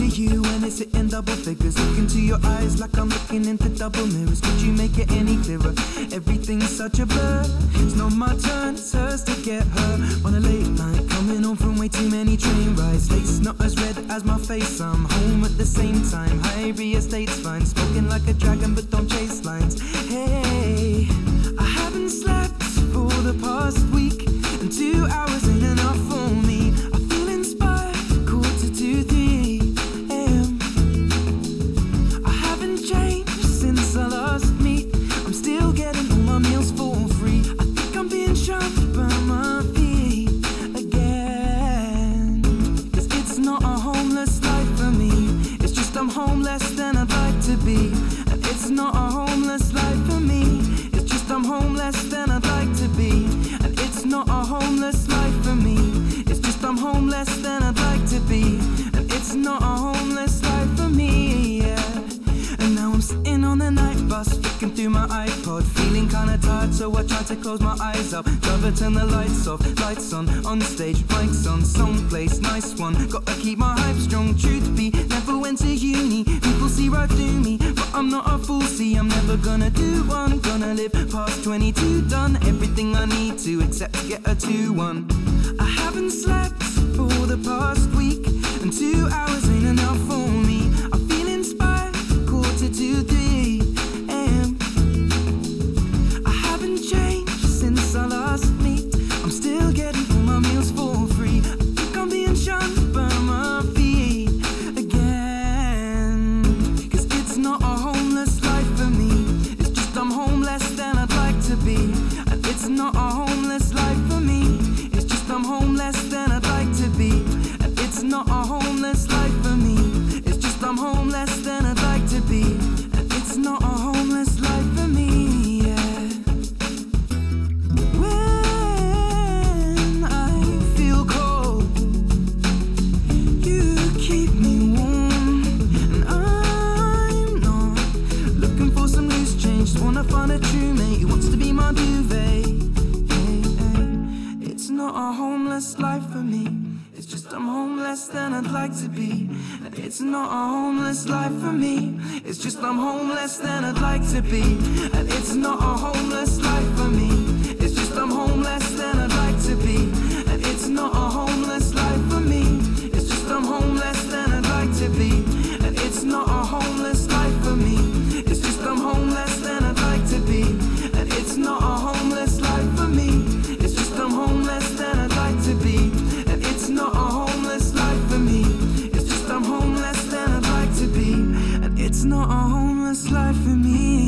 to you and it's hitting double figures. Look into your eyes like I'm looking into double mirrors. Could you make it any clearer? Everything's such a blur. It's not my turn, it's hers to get her. On a late night, coming home from way too many train rides. Late's not as red as my face. I'm home at the same time. High real estate's fine. Smoking like a dragon, but don't chase lines. Hey, I haven't slept for the past week, and two hours be. And it's not a homeless life for me. It's just I'm homeless than I'd like to be. And it's not a homeless life for me. It's just I'm homeless than I'd like to be. And it's not a homeless life for me. Yeah. And now I'm sitting on the night bus, flicking through my iPod, feeling kinda tired, so I try to close my eyes up. Driver, turn the lights off, lights on, on stage, mics on, someplace, nice one. Gotta keep my hype strong, truth be, never went to uni. See right through me, but I'm not a fool, see, I'm never gonna do one. Gonna live past 22, done everything I need to, except get a 2 1. I haven't slept for the past week, and two hours ain't enough for to be. It's not a homeless less than I'd like to be. And it's not a homeless life for me. It's just I'm homeless than I'd like to be. And it's not a homeless life for me. It's not a homeless life for me.